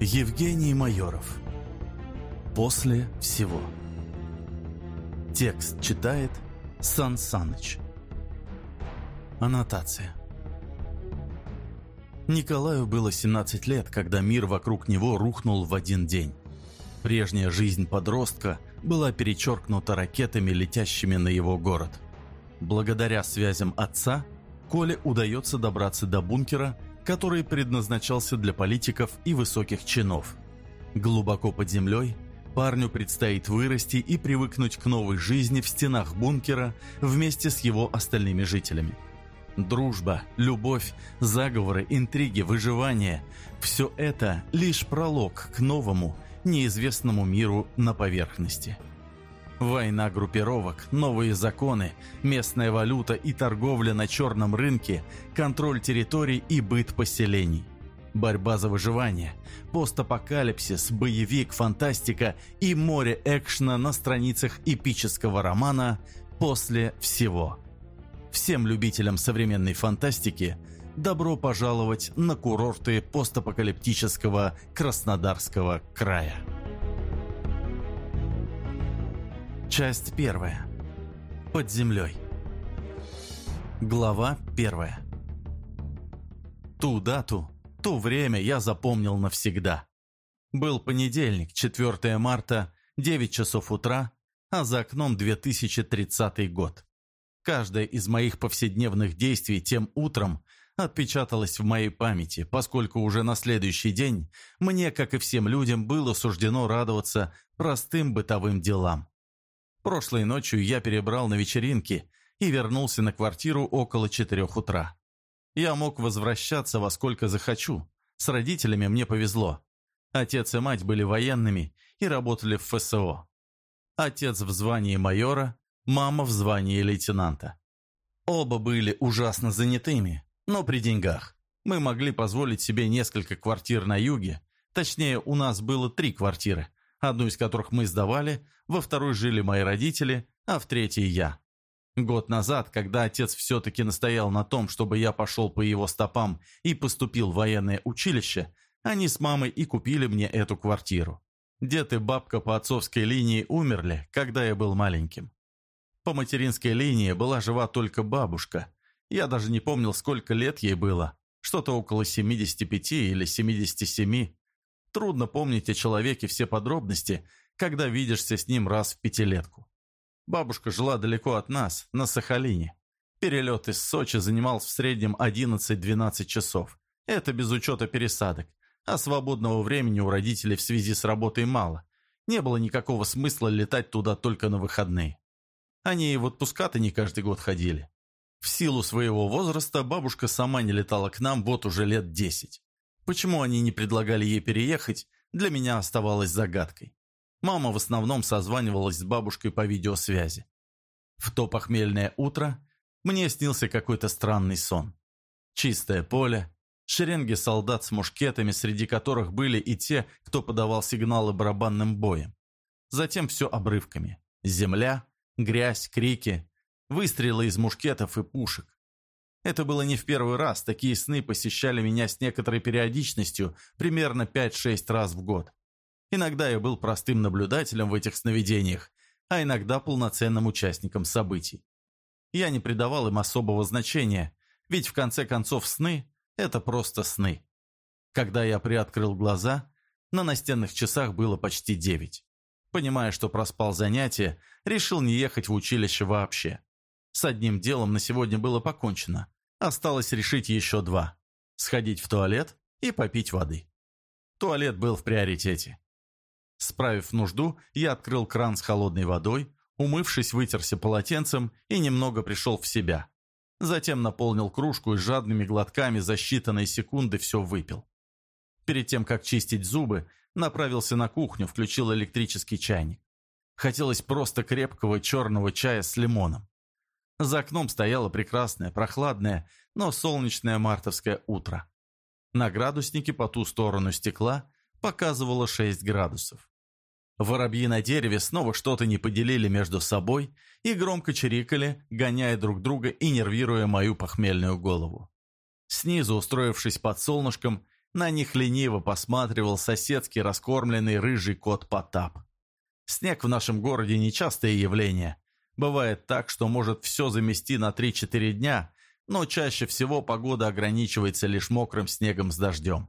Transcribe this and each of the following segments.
Евгений Майоров После всего Текст читает Сан Саныч Аннотация Николаю было 17 лет, когда мир вокруг него рухнул в один день. Прежняя жизнь подростка была перечеркнута ракетами, летящими на его город. Благодаря связям отца, Коле удается добраться до бункера который предназначался для политиков и высоких чинов. Глубоко под землей парню предстоит вырасти и привыкнуть к новой жизни в стенах бункера вместе с его остальными жителями. Дружба, любовь, заговоры, интриги, выживание – все это лишь пролог к новому, неизвестному миру на поверхности – Война группировок, новые законы, местная валюта и торговля на черном рынке, контроль территорий и быт поселений. Борьба за выживание, постапокалипсис, боевик, фантастика и море экшна на страницах эпического романа «После всего». Всем любителям современной фантастики добро пожаловать на курорты постапокалиптического Краснодарского края. Часть первая. Под землей. Глава первая. Ту дату, то время я запомнил навсегда. Был понедельник, 4 марта, 9 часов утра, а за окном 2030 год. Каждое из моих повседневных действий тем утром отпечаталось в моей памяти, поскольку уже на следующий день мне, как и всем людям, было суждено радоваться простым бытовым делам. Прошлой ночью я перебрал на вечеринки и вернулся на квартиру около четырех утра. Я мог возвращаться во сколько захочу. С родителями мне повезло. Отец и мать были военными и работали в ФСО. Отец в звании майора, мама в звании лейтенанта. Оба были ужасно занятыми, но при деньгах. Мы могли позволить себе несколько квартир на юге, точнее, у нас было три квартиры, одну из которых мы сдавали, во второй жили мои родители, а в третьей я. Год назад, когда отец все-таки настоял на том, чтобы я пошел по его стопам и поступил в военное училище, они с мамой и купили мне эту квартиру. Дед и бабка по отцовской линии умерли, когда я был маленьким. По материнской линии была жива только бабушка. Я даже не помнил, сколько лет ей было. Что-то около 75 или 77. Трудно помнить о человеке все подробности, когда видишься с ним раз в пятилетку. Бабушка жила далеко от нас, на Сахалине. Перелет из Сочи занимал в среднем 11-12 часов. Это без учета пересадок. А свободного времени у родителей в связи с работой мало. Не было никакого смысла летать туда только на выходные. Они и в отпуска-то не каждый год ходили. В силу своего возраста бабушка сама не летала к нам вот уже лет десять. Почему они не предлагали ей переехать, для меня оставалось загадкой. Мама в основном созванивалась с бабушкой по видеосвязи. В то похмельное утро мне снился какой-то странный сон. Чистое поле, шеренги солдат с мушкетами, среди которых были и те, кто подавал сигналы барабанным боем. Затем все обрывками. Земля, грязь, крики, выстрелы из мушкетов и пушек. Это было не в первый раз, такие сны посещали меня с некоторой периодичностью, примерно 5-6 раз в год. Иногда я был простым наблюдателем в этих сновидениях, а иногда полноценным участником событий. Я не придавал им особого значения, ведь в конце концов сны – это просто сны. Когда я приоткрыл глаза, на настенных часах было почти девять. Понимая, что проспал занятие, решил не ехать в училище вообще. С одним делом на сегодня было покончено. Осталось решить еще два. Сходить в туалет и попить воды. Туалет был в приоритете. Справив нужду, я открыл кран с холодной водой, умывшись, вытерся полотенцем и немного пришел в себя. Затем наполнил кружку и жадными глотками за считанные секунды все выпил. Перед тем, как чистить зубы, направился на кухню, включил электрический чайник. Хотелось просто крепкого черного чая с лимоном. За окном стояло прекрасное, прохладное, но солнечное мартовское утро. На градуснике по ту сторону стекла показывало 6 градусов. Воробьи на дереве снова что-то не поделили между собой и громко чирикали, гоняя друг друга и нервируя мою похмельную голову. Снизу, устроившись под солнышком, на них лениво посматривал соседский раскормленный рыжий кот Потап. Снег в нашем городе нечастое явление. Бывает так, что может все замести на 3-4 дня, но чаще всего погода ограничивается лишь мокрым снегом с дождем.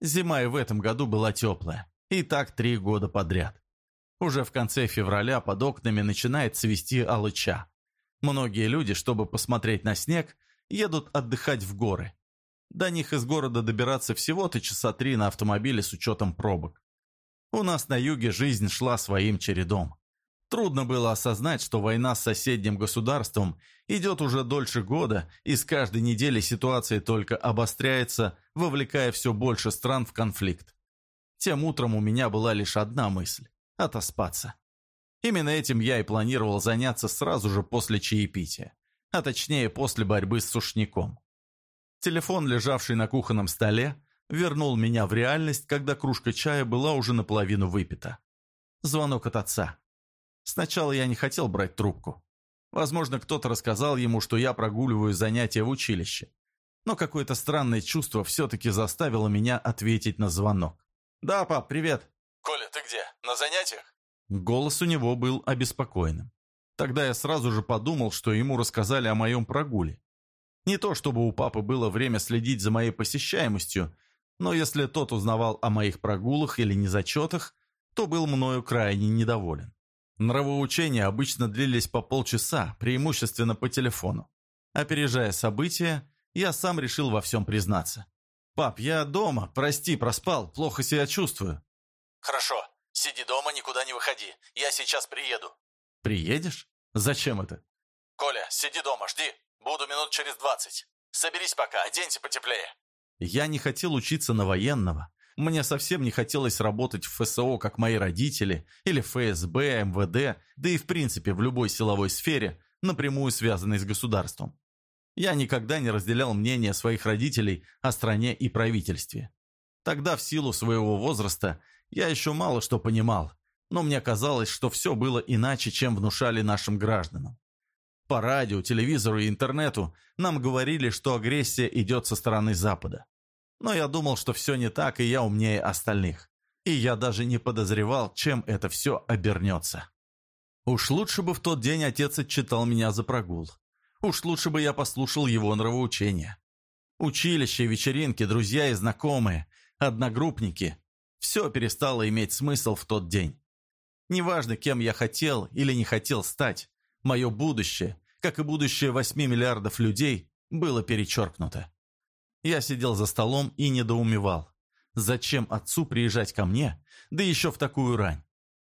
Зима и в этом году была теплая, и так три года подряд. Уже в конце февраля под окнами начинает цвести алыча. Многие люди, чтобы посмотреть на снег, едут отдыхать в горы. До них из города добираться всего-то часа три на автомобиле с учетом пробок. У нас на юге жизнь шла своим чередом. Трудно было осознать, что война с соседним государством идет уже дольше года, и с каждой недели ситуация только обостряется, вовлекая все больше стран в конфликт. Тем утром у меня была лишь одна мысль – отоспаться. Именно этим я и планировал заняться сразу же после чаепития, а точнее после борьбы с сушняком. Телефон, лежавший на кухонном столе, вернул меня в реальность, когда кружка чая была уже наполовину выпита. Звонок от отца. Сначала я не хотел брать трубку. Возможно, кто-то рассказал ему, что я прогуливаю занятия в училище. Но какое-то странное чувство все-таки заставило меня ответить на звонок. «Да, пап, привет». «Коля, ты где? На занятиях?» Голос у него был обеспокоенным. Тогда я сразу же подумал, что ему рассказали о моем прогуле. Не то чтобы у папы было время следить за моей посещаемостью, но если тот узнавал о моих прогулах или незачетах, то был мною крайне недоволен. Нравоучения обычно длились по полчаса, преимущественно по телефону. Опережая события, я сам решил во всем признаться. «Пап, я дома, прости, проспал, плохо себя чувствую». «Хорошо, сиди дома, никуда не выходи, я сейчас приеду». «Приедешь? Зачем это?» «Коля, сиди дома, жди, буду минут через двадцать. Соберись пока, оденься потеплее». Я не хотел учиться на военного, мне совсем не хотелось работать в ФСО, как мои родители, или ФСБ, МВД, да и в принципе в любой силовой сфере, напрямую связанной с государством. Я никогда не разделял мнение своих родителей о стране и правительстве. Тогда, в силу своего возраста, я еще мало что понимал, но мне казалось, что все было иначе, чем внушали нашим гражданам. По радио, телевизору и интернету нам говорили, что агрессия идет со стороны Запада. Но я думал, что все не так, и я умнее остальных. И я даже не подозревал, чем это все обернется. Уж лучше бы в тот день отец отчитал меня за прогул. Уж лучше бы я послушал его нравоучения. Училище, вечеринки, друзья и знакомые, одногруппники – все перестало иметь смысл в тот день. Неважно, кем я хотел или не хотел стать, мое будущее, как и будущее 8 миллиардов людей, было перечеркнуто. Я сидел за столом и недоумевал. Зачем отцу приезжать ко мне, да еще в такую рань?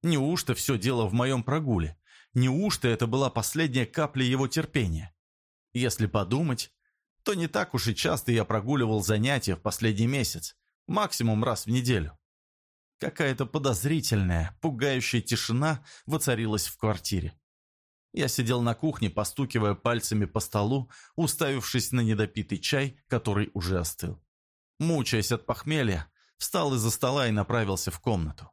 Неужто все дело в моем прогуле? Неужто это была последняя капля его терпения? Если подумать, то не так уж и часто я прогуливал занятия в последний месяц, максимум раз в неделю. Какая-то подозрительная, пугающая тишина воцарилась в квартире. Я сидел на кухне, постукивая пальцами по столу, уставившись на недопитый чай, который уже остыл. Мучаясь от похмелья, встал из-за стола и направился в комнату.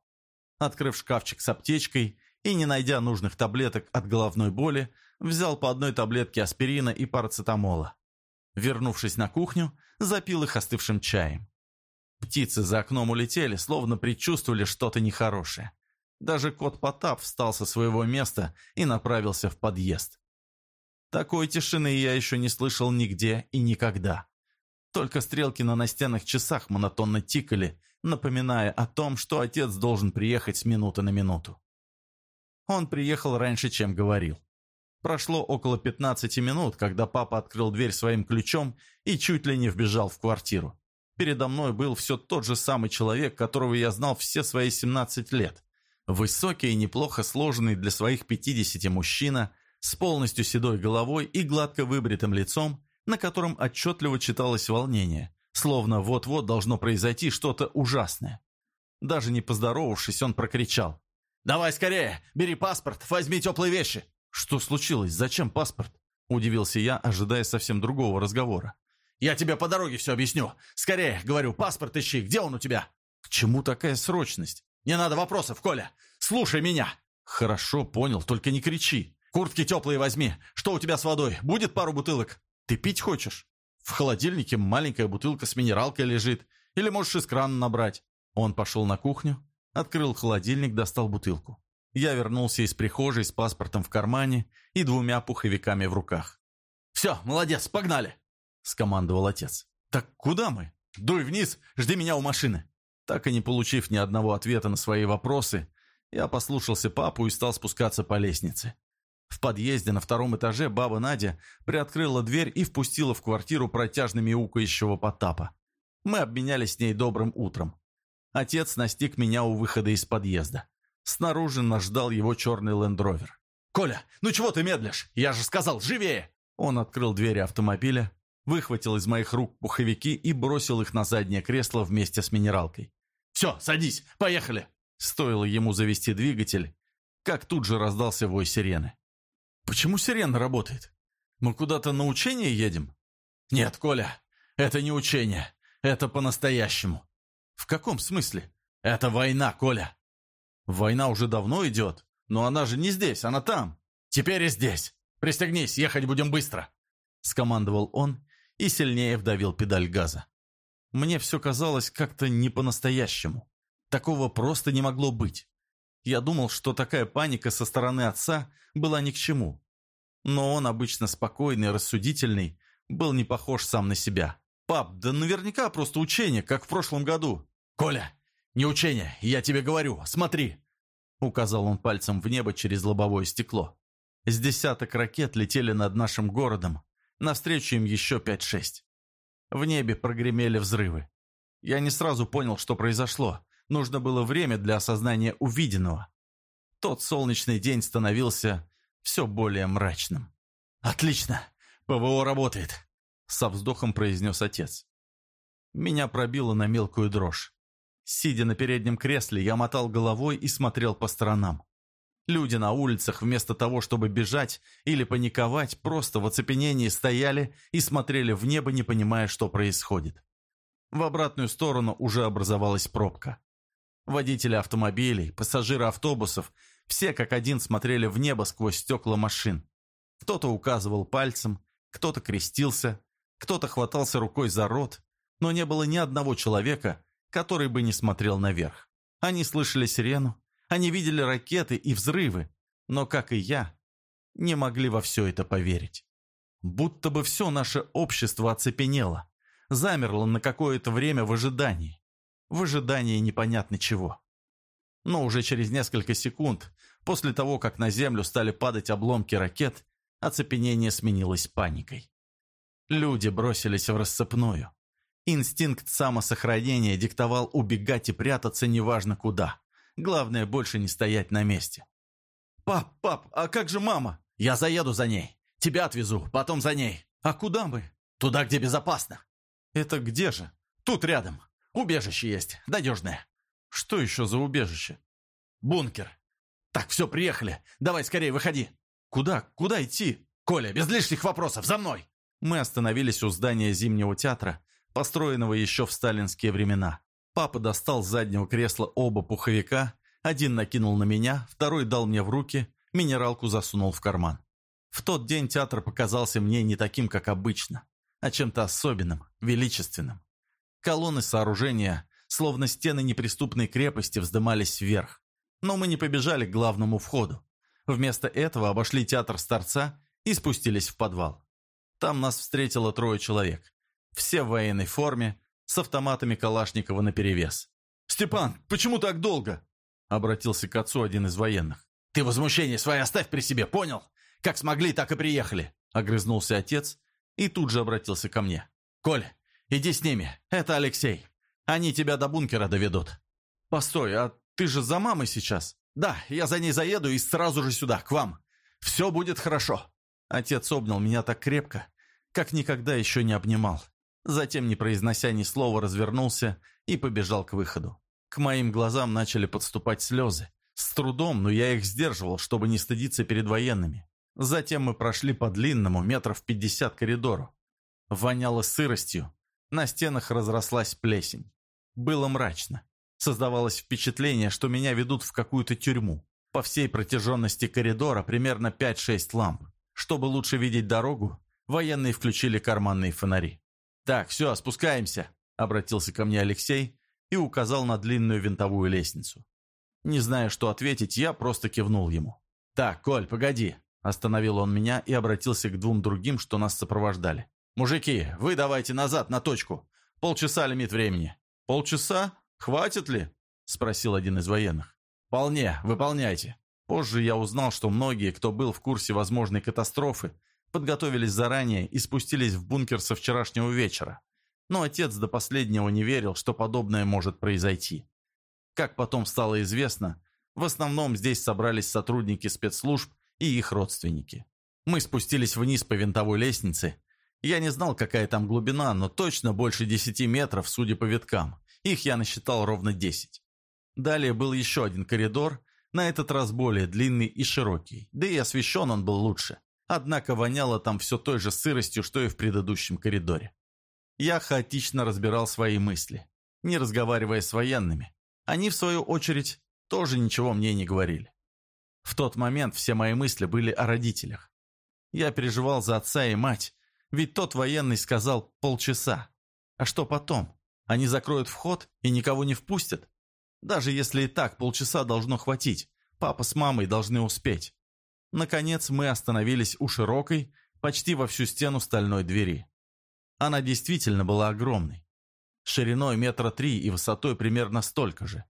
Открыв шкафчик с аптечкой и, не найдя нужных таблеток от головной боли, взял по одной таблетке аспирина и парацетамола. Вернувшись на кухню, запил их остывшим чаем. Птицы за окном улетели, словно предчувствовали что-то нехорошее. Даже кот Потап встал со своего места и направился в подъезд. Такой тишины я еще не слышал нигде и никогда. Только стрелки на настенных часах монотонно тикали, напоминая о том, что отец должен приехать с минуты на минуту. Он приехал раньше, чем говорил. Прошло около 15 минут, когда папа открыл дверь своим ключом и чуть ли не вбежал в квартиру. Передо мной был все тот же самый человек, которого я знал все свои 17 лет. Высокий и неплохо сложенный для своих 50 мужчина, с полностью седой головой и гладко выбритым лицом, на котором отчетливо читалось волнение, словно вот-вот должно произойти что-то ужасное. Даже не поздоровавшись, он прокричал. «Давай скорее! Бери паспорт, возьми теплые вещи!» «Что случилось? Зачем паспорт?» Удивился я, ожидая совсем другого разговора. «Я тебе по дороге все объясню. Скорее, говорю, паспорт ищи. Где он у тебя?» «К чему такая срочность?» «Не надо вопросов, Коля! слушай меня!» «Хорошо, понял, только не кричи. Куртки теплые возьми. Что у тебя с водой? Будет пару бутылок?» «Ты пить хочешь? В холодильнике маленькая бутылка с минералкой лежит. Или можешь из крана набрать». Он пошел на кухню, открыл холодильник, достал бутылку. Я вернулся из прихожей с паспортом в кармане и двумя пуховиками в руках. «Все, молодец, погнали!» — скомандовал отец. «Так куда мы?» «Дуй вниз, жди меня у машины!» Так и не получив ни одного ответа на свои вопросы, я послушался папу и стал спускаться по лестнице. В подъезде на втором этаже баба Надя приоткрыла дверь и впустила в квартиру протяжно мяукающего Потапа. Мы обменялись с ней добрым утром. Отец настиг меня у выхода из подъезда. Снаружи нас ждал его черный лендровер. «Коля, ну чего ты медлишь? Я же сказал, живее!» Он открыл двери автомобиля, выхватил из моих рук пуховики и бросил их на заднее кресло вместе с минералкой. «Все, садись, поехали!» Стоило ему завести двигатель, как тут же раздался вой сирены. «Почему сирена работает? Мы куда-то на учение едем?» «Нет, Коля, это не учение. Это по-настоящему». «В каком смысле?» «Это война, Коля». «Война уже давно идет, но она же не здесь, она там». «Теперь и здесь. Пристегнись, ехать будем быстро», — скомандовал он и сильнее вдавил педаль газа. Мне все казалось как-то не по-настоящему. Такого просто не могло быть. Я думал, что такая паника со стороны отца была ни к чему. Но он, обычно спокойный, рассудительный, был не похож сам на себя. «Пап, да наверняка просто учение, как в прошлом году». «Коля, не учение, я тебе говорю, смотри!» Указал он пальцем в небо через лобовое стекло. С десяток ракет летели над нашим городом, навстречу им еще пять-шесть. В небе прогремели взрывы. Я не сразу понял, что произошло. Нужно было время для осознания увиденного. Тот солнечный день становился все более мрачным. «Отлично! ПВО работает!» Со вздохом произнес отец. Меня пробило на мелкую дрожь. Сидя на переднем кресле, я мотал головой и смотрел по сторонам. Люди на улицах вместо того, чтобы бежать или паниковать, просто в оцепенении стояли и смотрели в небо, не понимая, что происходит. В обратную сторону уже образовалась пробка. Водители автомобилей, пассажиры автобусов, все как один смотрели в небо сквозь стекла машин. Кто-то указывал пальцем, кто-то крестился, кто-то хватался рукой за рот, но не было ни одного человека, который бы не смотрел наверх. Они слышали сирену, они видели ракеты и взрывы, но, как и я, не могли во все это поверить. Будто бы все наше общество оцепенело, замерло на какое-то время в ожидании. В ожидании непонятно чего. Но уже через несколько секунд, после того, как на землю стали падать обломки ракет, оцепенение сменилось паникой. Люди бросились в рассыпную. Инстинкт самосохранения диктовал убегать и прятаться неважно куда. Главное, больше не стоять на месте. «Пап, пап, а как же мама?» «Я заеду за ней. Тебя отвезу, потом за ней». «А куда мы?» «Туда, где безопасно». «Это где же?» «Тут рядом. Убежище есть, надежное». «Что еще за убежище?» «Бункер». «Так, все, приехали. Давай скорее выходи». «Куда? Куда идти?» «Коля, без лишних вопросов, за мной!» Мы остановились у здания Зимнего театра, построенного еще в сталинские времена. Папа достал с заднего кресла оба пуховика, один накинул на меня, второй дал мне в руки, минералку засунул в карман. В тот день театр показался мне не таким, как обычно, а чем-то особенным, величественным. Колонны сооружения, словно стены неприступной крепости, вздымались вверх. Но мы не побежали к главному входу. Вместо этого обошли театр с торца и спустились в подвал. Там нас встретило трое человек. Все в военной форме, с автоматами Калашникова наперевес. «Степан, почему так долго?» Обратился к отцу один из военных. «Ты возмущение свое оставь при себе, понял? Как смогли, так и приехали!» Огрызнулся отец и тут же обратился ко мне. «Коль, иди с ними, это Алексей. Они тебя до бункера доведут». «Постой, а ты же за мамой сейчас?» «Да, я за ней заеду и сразу же сюда, к вам. Все будет хорошо». Отец обнял меня так крепко, как никогда еще не обнимал. Затем, не произнося ни слова, развернулся и побежал к выходу. К моим глазам начали подступать слезы. С трудом, но я их сдерживал, чтобы не стыдиться перед военными. Затем мы прошли по длинному, метров пятьдесят коридору. Воняло сыростью. На стенах разрослась плесень. Было мрачно. Создавалось впечатление, что меня ведут в какую-то тюрьму. По всей протяженности коридора примерно 5-6 ламп. Чтобы лучше видеть дорогу, военные включили карманные фонари. «Так, все, спускаемся», — обратился ко мне Алексей и указал на длинную винтовую лестницу. Не зная, что ответить, я просто кивнул ему. «Так, Коль, погоди», — остановил он меня и обратился к двум другим, что нас сопровождали. «Мужики, вы давайте назад, на точку. Полчаса лимит времени». «Полчаса? Хватит ли?» — спросил один из военных. «Вполне, выполняйте». Позже я узнал, что многие, кто был в курсе возможной катастрофы, подготовились заранее и спустились в бункер со вчерашнего вечера. Но отец до последнего не верил, что подобное может произойти. Как потом стало известно, в основном здесь собрались сотрудники спецслужб и их родственники. Мы спустились вниз по винтовой лестнице. Я не знал, какая там глубина, но точно больше 10 метров, судя по виткам. Их я насчитал ровно 10. Далее был еще один коридор, на этот раз более длинный и широкий, да и освещен он был лучше. Однако воняло там все той же сыростью, что и в предыдущем коридоре. Я хаотично разбирал свои мысли, не разговаривая с военными. Они, в свою очередь, тоже ничего мне не говорили. В тот момент все мои мысли были о родителях. Я переживал за отца и мать, ведь тот военный сказал полчаса. А что потом? Они закроют вход и никого не впустят? Даже если и так, полчаса должно хватить. Папа с мамой должны успеть. Наконец мы остановились у широкой, почти во всю стену стальной двери. Она действительно была огромной. Шириной метра три и высотой примерно столько же.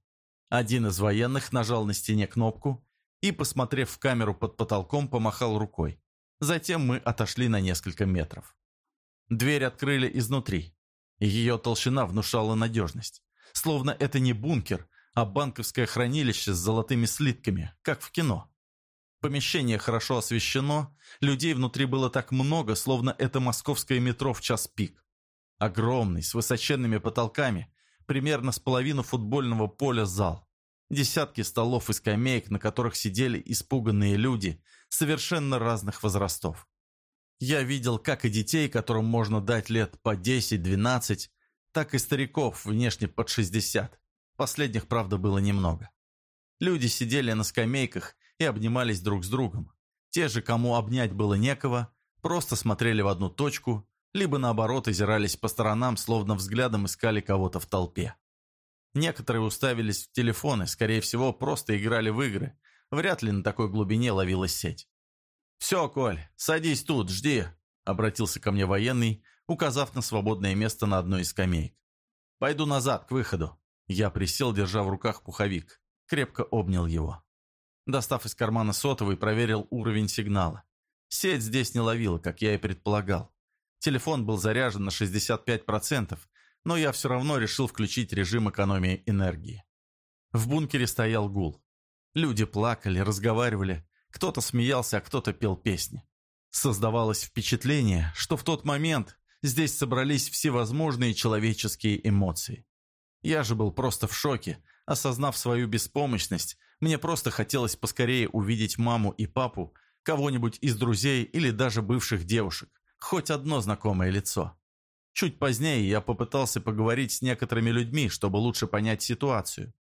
Один из военных нажал на стене кнопку и, посмотрев в камеру под потолком, помахал рукой. Затем мы отошли на несколько метров. Дверь открыли изнутри. Ее толщина внушала надежность. Словно это не бункер, а банковское хранилище с золотыми слитками, как в кино. Помещение хорошо освещено, людей внутри было так много, словно это московское метро в час пик. Огромный, с высоченными потолками, примерно с половину футбольного поля зал. Десятки столов и скамеек, на которых сидели испуганные люди совершенно разных возрастов. Я видел как и детей, которым можно дать лет по 10-12, так и стариков, внешне под 60. Последних, правда, было немного. Люди сидели на скамейках и обнимались друг с другом. Те же, кому обнять было некого, просто смотрели в одну точку, либо наоборот озирались по сторонам, словно взглядом искали кого-то в толпе. Некоторые уставились в телефоны, скорее всего, просто играли в игры. Вряд ли на такой глубине ловилась сеть. «Все, Коль, садись тут, жди», — обратился ко мне военный, указав на свободное место на одной из скамеек. «Пойду назад, к выходу». Я присел, держа в руках пуховик. Крепко обнял его. Достав из кармана сотовый, проверил уровень сигнала. Сеть здесь не ловила, как я и предполагал. Телефон был заряжен на 65%, но я все равно решил включить режим экономии энергии. В бункере стоял гул. Люди плакали, разговаривали, кто-то смеялся, а кто-то пел песни. Создавалось впечатление, что в тот момент здесь собрались всевозможные человеческие эмоции. Я же был просто в шоке, осознав свою беспомощность, мне просто хотелось поскорее увидеть маму и папу, кого-нибудь из друзей или даже бывших девушек, хоть одно знакомое лицо. Чуть позднее я попытался поговорить с некоторыми людьми, чтобы лучше понять ситуацию.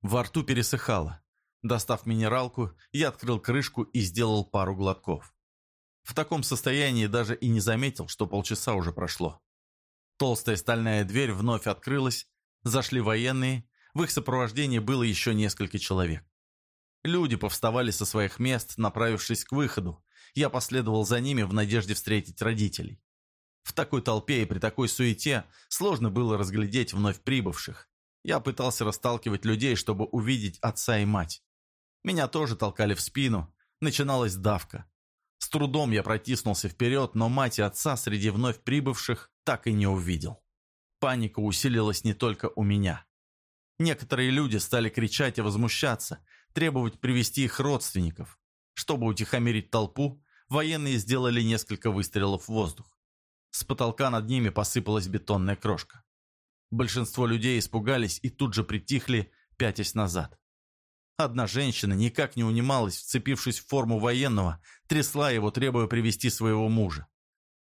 Во рту пересыхало. Достав минералку, я открыл крышку и сделал пару глотков. В таком состоянии даже и не заметил, что полчаса уже прошло. Толстая стальная дверь вновь открылась, Зашли военные, в их сопровождении было еще несколько человек. Люди повставали со своих мест, направившись к выходу. Я последовал за ними в надежде встретить родителей. В такой толпе и при такой суете сложно было разглядеть вновь прибывших. Я пытался расталкивать людей, чтобы увидеть отца и мать. Меня тоже толкали в спину. Начиналась давка. С трудом я протиснулся вперед, но мать и отца среди вновь прибывших так и не увидел. Паника усилилась не только у меня. Некоторые люди стали кричать и возмущаться, требовать привести их родственников. Чтобы утихомирить толпу, военные сделали несколько выстрелов в воздух. С потолка над ними посыпалась бетонная крошка. Большинство людей испугались и тут же притихли, пятясь назад. Одна женщина никак не унималась, вцепившись в форму военного, трясла его, требуя привести своего мужа.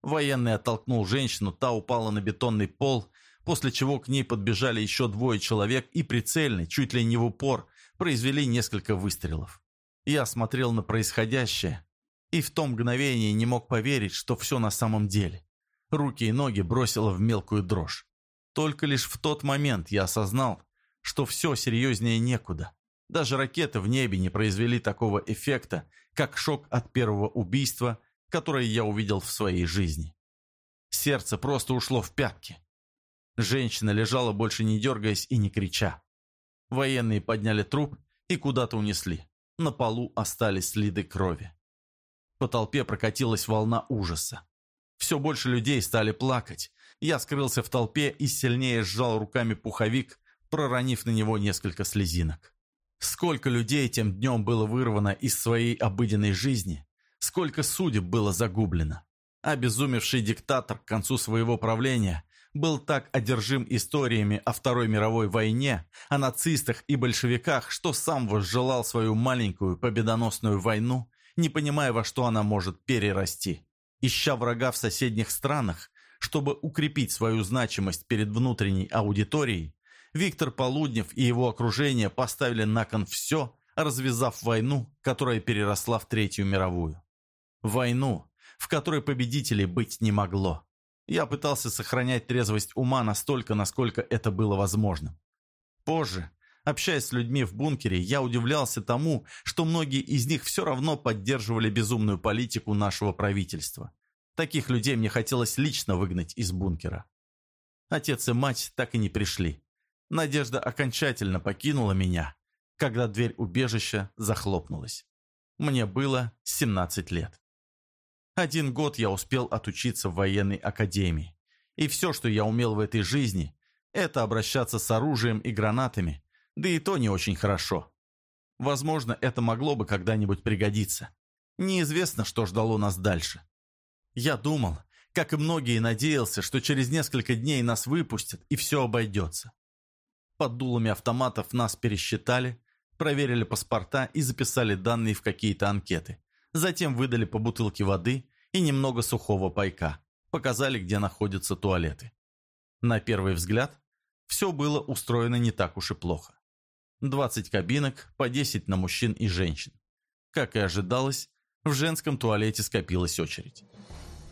Военный оттолкнул женщину, та упала на бетонный пол после чего к ней подбежали еще двое человек и прицельно, чуть ли не в упор, произвели несколько выстрелов. Я смотрел на происходящее и в том мгновении не мог поверить, что все на самом деле. Руки и ноги бросило в мелкую дрожь. Только лишь в тот момент я осознал, что все серьезнее некуда. Даже ракеты в небе не произвели такого эффекта, как шок от первого убийства, которое я увидел в своей жизни. Сердце просто ушло в пятки. Женщина лежала, больше не дергаясь и не крича. Военные подняли труп и куда-то унесли. На полу остались следы крови. По толпе прокатилась волна ужаса. Все больше людей стали плакать. Я скрылся в толпе и сильнее сжал руками пуховик, проронив на него несколько слезинок. Сколько людей тем днем было вырвано из своей обыденной жизни, сколько судеб было загублено. Обезумевший диктатор к концу своего правления был так одержим историями о Второй мировой войне, о нацистах и большевиках, что сам возжелал свою маленькую победоносную войну, не понимая, во что она может перерасти. Ища врага в соседних странах, чтобы укрепить свою значимость перед внутренней аудиторией, Виктор Полуднев и его окружение поставили на кон все, развязав войну, которая переросла в Третью мировую. Войну, в которой победителей быть не могло. Я пытался сохранять трезвость ума настолько, насколько это было возможным. Позже, общаясь с людьми в бункере, я удивлялся тому, что многие из них все равно поддерживали безумную политику нашего правительства. Таких людей мне хотелось лично выгнать из бункера. Отец и мать так и не пришли. Надежда окончательно покинула меня, когда дверь убежища захлопнулась. Мне было 17 лет. Один год я успел отучиться в военной академии. И все, что я умел в этой жизни, это обращаться с оружием и гранатами, да и то не очень хорошо. Возможно, это могло бы когда-нибудь пригодиться. Неизвестно, что ждало нас дальше. Я думал, как и многие надеялся, что через несколько дней нас выпустят и все обойдется. Под дулами автоматов нас пересчитали, проверили паспорта и записали данные в какие-то анкеты. Затем выдали по бутылке воды и немного сухого пайка. Показали, где находятся туалеты. На первый взгляд, все было устроено не так уж и плохо. 20 кабинок, по 10 на мужчин и женщин. Как и ожидалось, в женском туалете скопилась очередь.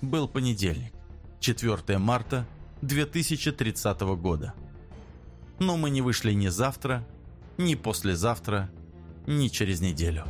Был понедельник, 4 марта 2030 года но мы не вышли ни завтра, ни послезавтра, ни через неделю.